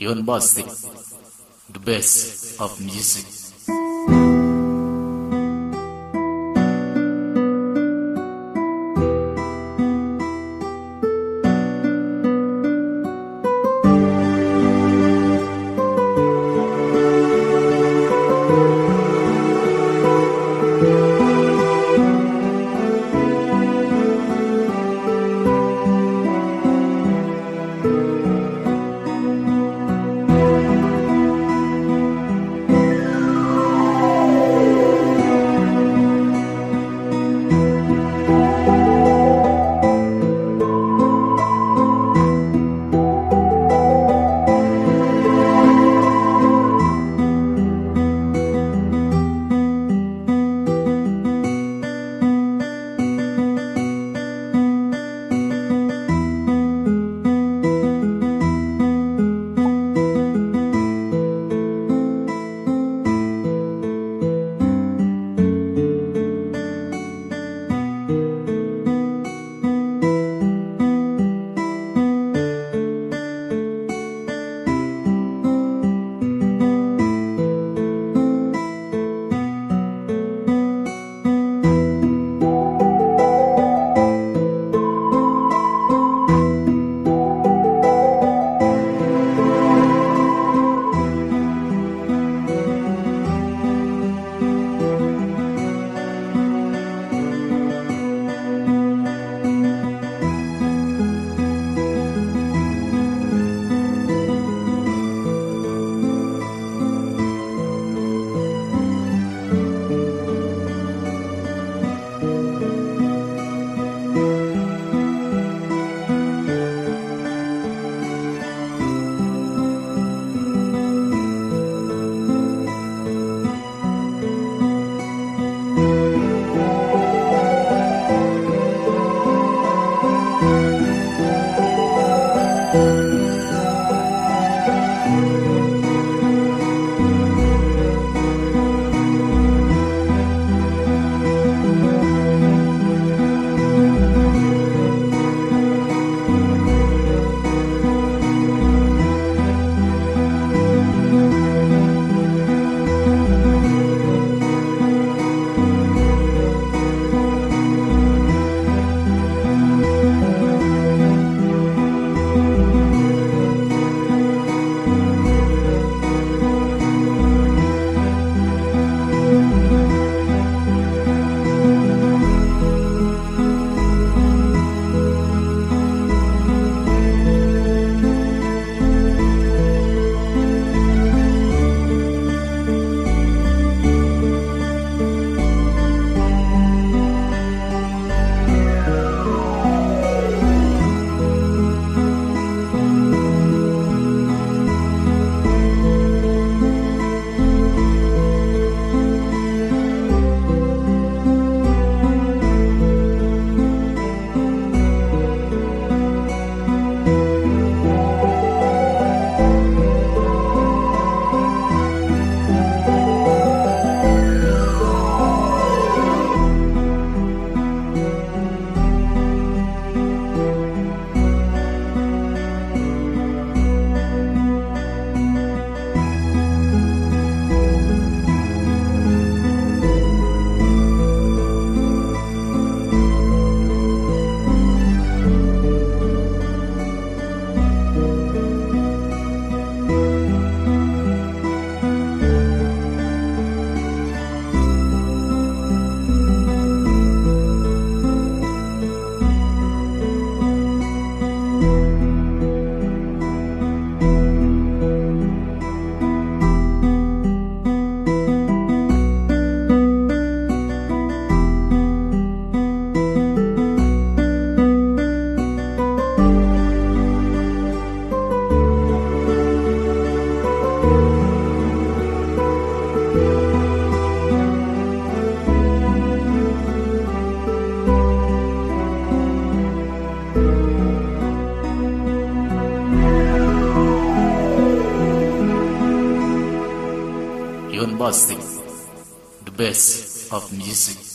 Yon Basti, the best of music. Basti, the best of music.